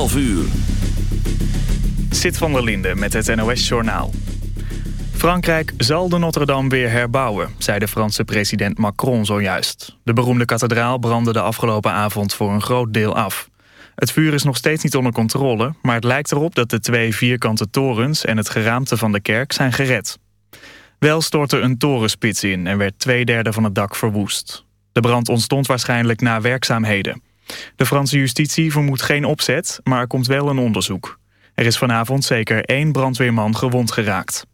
12 uur. Zit van der Linde met het NOS-journaal. Frankrijk zal de Notre-Dame weer herbouwen, zei de Franse president Macron zojuist. De beroemde kathedraal brandde de afgelopen avond voor een groot deel af. Het vuur is nog steeds niet onder controle, maar het lijkt erop dat de twee vierkante torens en het geraamte van de kerk zijn gered. Wel stortte een torenspits in en werd twee derde van het dak verwoest. De brand ontstond waarschijnlijk na werkzaamheden. De Franse justitie vermoedt geen opzet, maar er komt wel een onderzoek. Er is vanavond zeker één brandweerman gewond geraakt.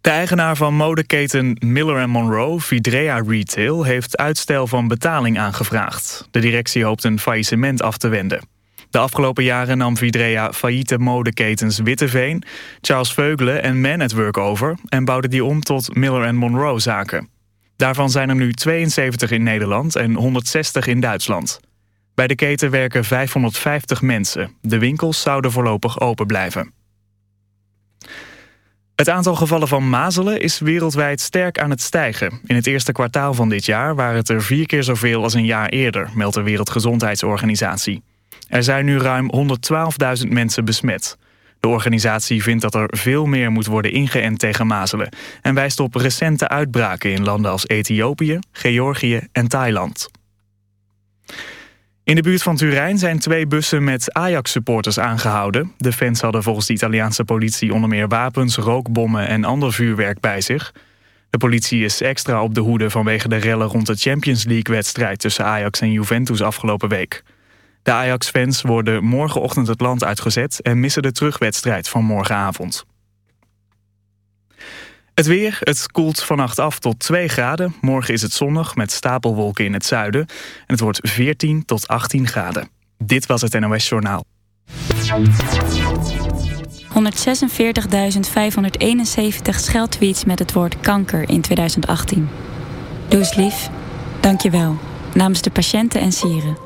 De eigenaar van modeketen Miller Monroe, Vidrea Retail... heeft uitstel van betaling aangevraagd. De directie hoopt een faillissement af te wenden. De afgelopen jaren nam Vidrea failliete modeketens Witteveen... Charles Veugelen en Man at Work over... en bouwde die om tot Miller Monroe zaken. Daarvan zijn er nu 72 in Nederland en 160 in Duitsland. Bij de keten werken 550 mensen. De winkels zouden voorlopig open blijven. Het aantal gevallen van mazelen is wereldwijd sterk aan het stijgen. In het eerste kwartaal van dit jaar waren het er vier keer zoveel als een jaar eerder, meldt de Wereldgezondheidsorganisatie. Er zijn nu ruim 112.000 mensen besmet. De organisatie vindt dat er veel meer moet worden ingeënt tegen mazelen... en wijst op recente uitbraken in landen als Ethiopië, Georgië en Thailand. In de buurt van Turijn zijn twee bussen met Ajax-supporters aangehouden. De fans hadden volgens de Italiaanse politie onder meer wapens, rookbommen en ander vuurwerk bij zich. De politie is extra op de hoede vanwege de rellen rond de Champions League-wedstrijd tussen Ajax en Juventus afgelopen week. De Ajax-fans worden morgenochtend het land uitgezet en missen de terugwedstrijd van morgenavond. Het weer, het koelt vannacht af tot 2 graden. Morgen is het zonnig met stapelwolken in het zuiden. En het wordt 14 tot 18 graden. Dit was het NOS Journaal. 146.571 scheldtweets met het woord kanker in 2018. Doe eens lief. Dank je wel. Namens de patiënten en sieren.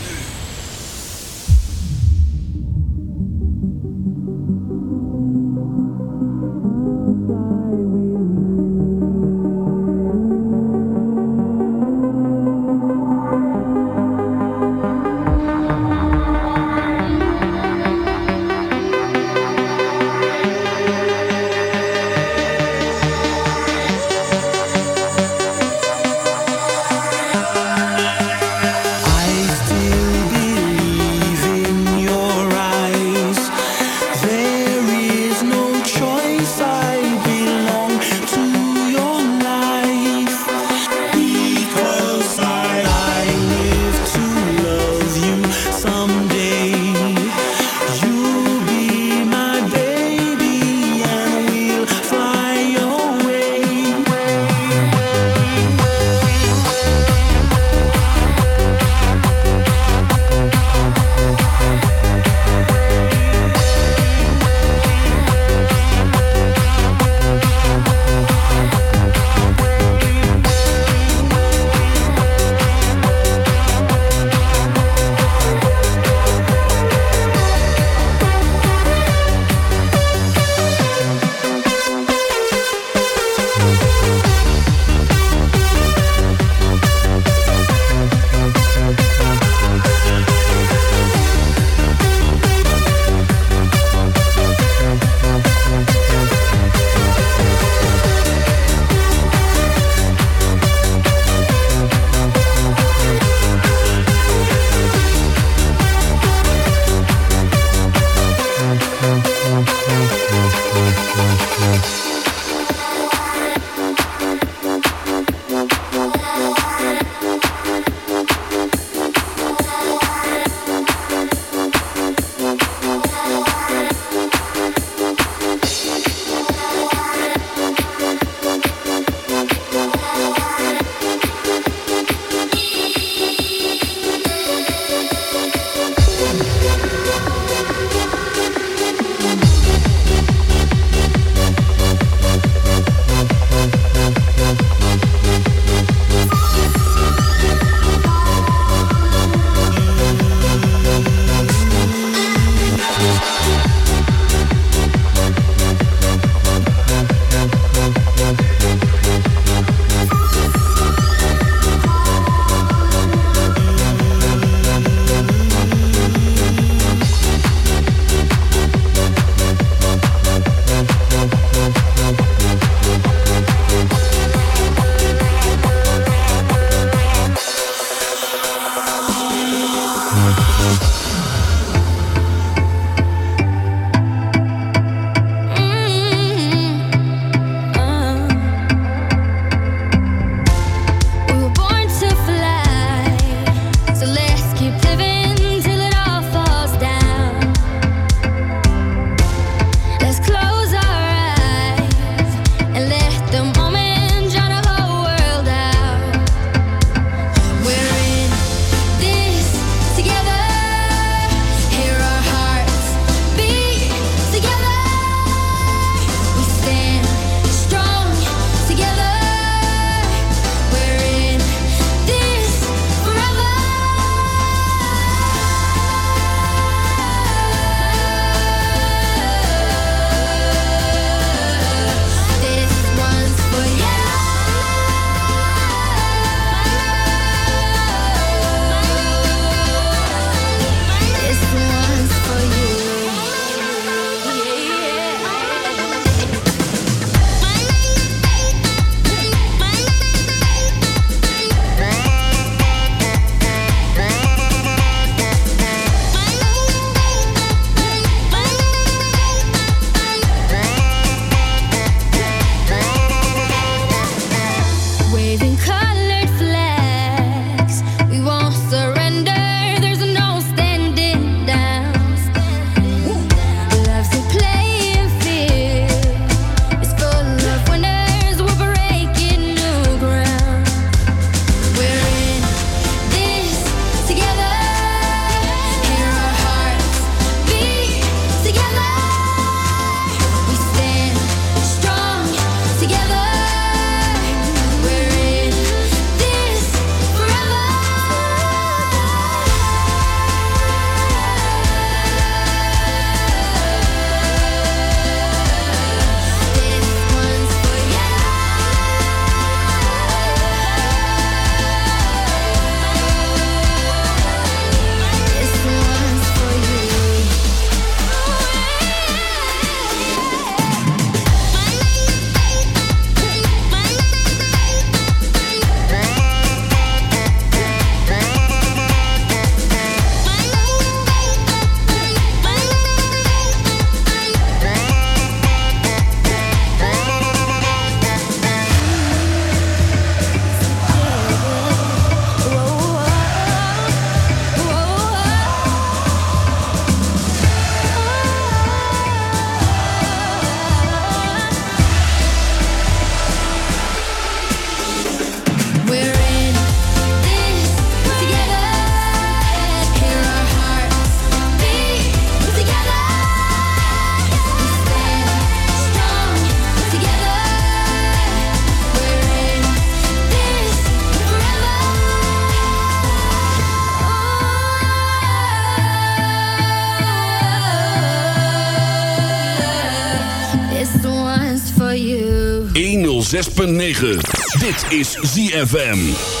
Dit is ZFM.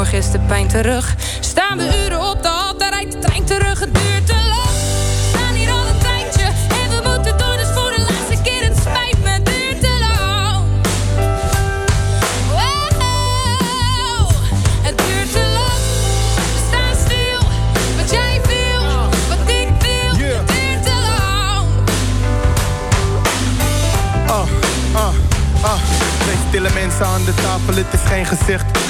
morgen is de pijn terug. Staan we uren op de hal, daar rijdt de trein terug. Het duurt te lang. We staan hier al een tijdje en we moeten door, dus voor de laatste keer. Het spijt me, het duurt te lang. Wow, het duurt te lang. We staan stil, wat jij wil, wat ik wil. Het duurt te lang. Ah, ah, ah. Twee stille mensen aan de tafel, het is geen gezicht.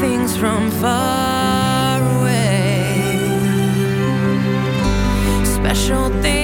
things from far away. Special things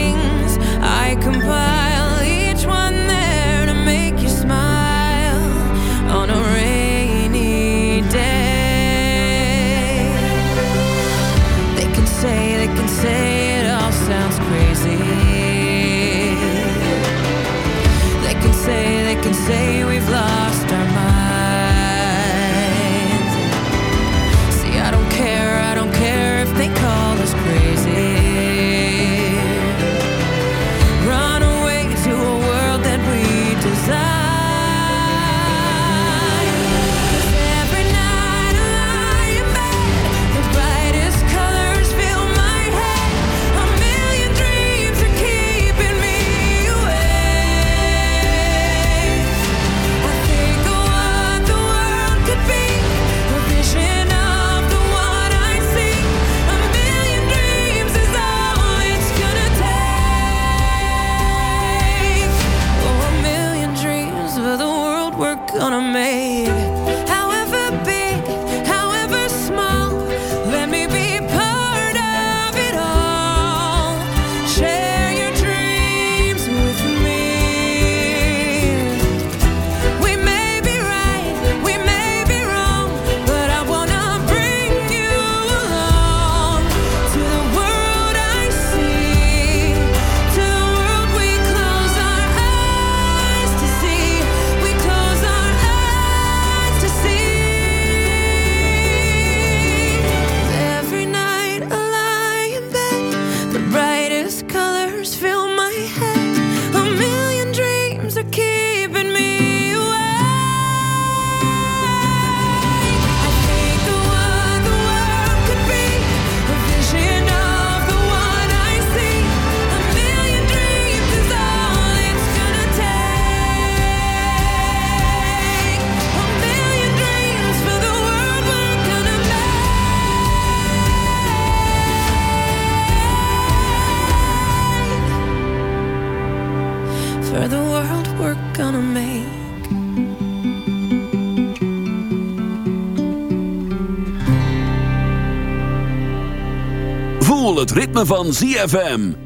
van ZFM.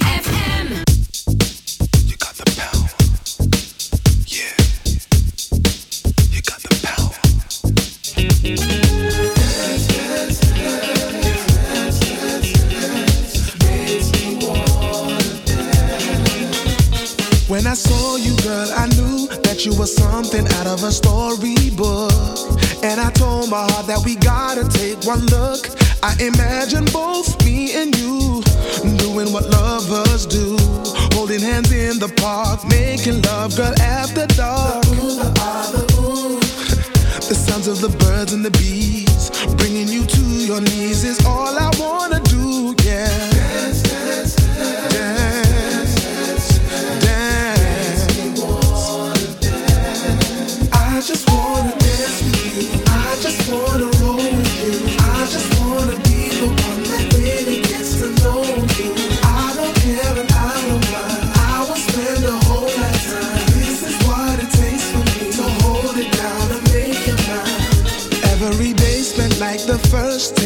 look, I imagine both me and you doing what lovers do, holding hands in the park, making love, girl,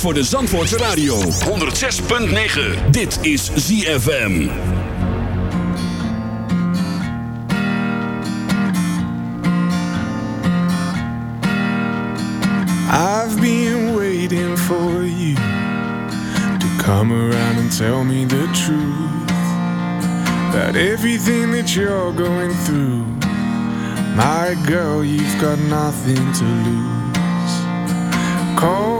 Kiest voor de Zandvoortse Radio. 106.9. Dit is ZFM. I've been waiting for you to come around and tell me the truth about everything that you're going through. My girl, you've got nothing to lose. Cold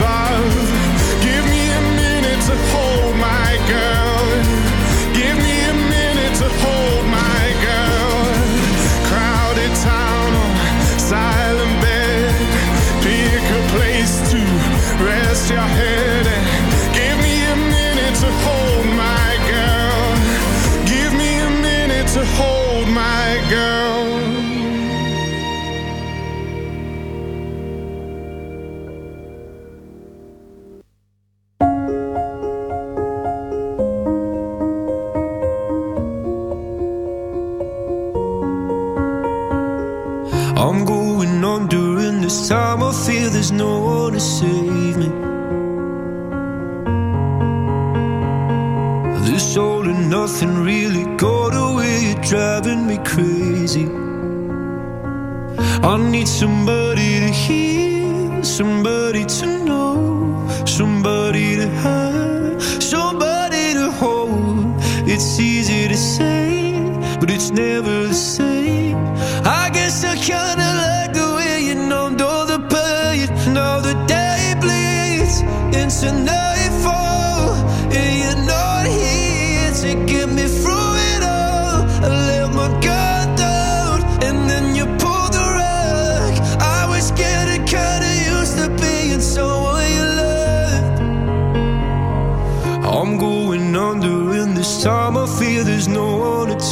Rise nothing really got away. You're driving me crazy. I need somebody to hear, somebody to know, somebody to have, somebody to hold. It's easy to say, but it's never the same. I guess I kinda like the way you numbed all the pain. Now the day bleeds into nightfall,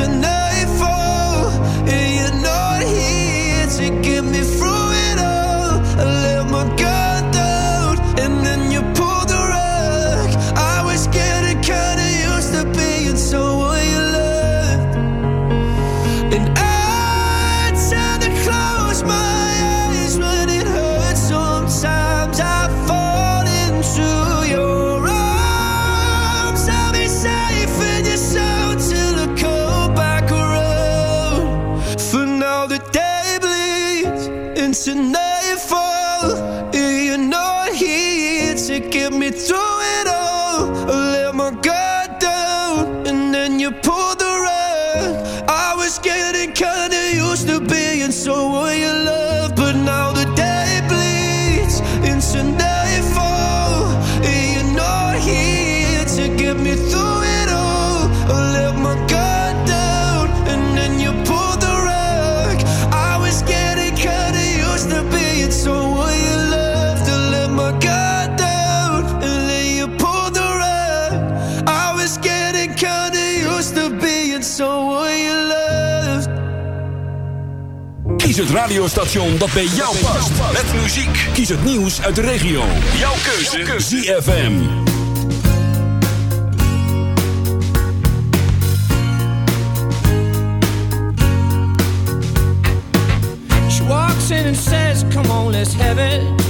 to know het radiostation dat bij jou past. Met muziek. Kies het nieuws uit de regio. Jouw keuze. ZFM. She walks in and says, come on, let's have it.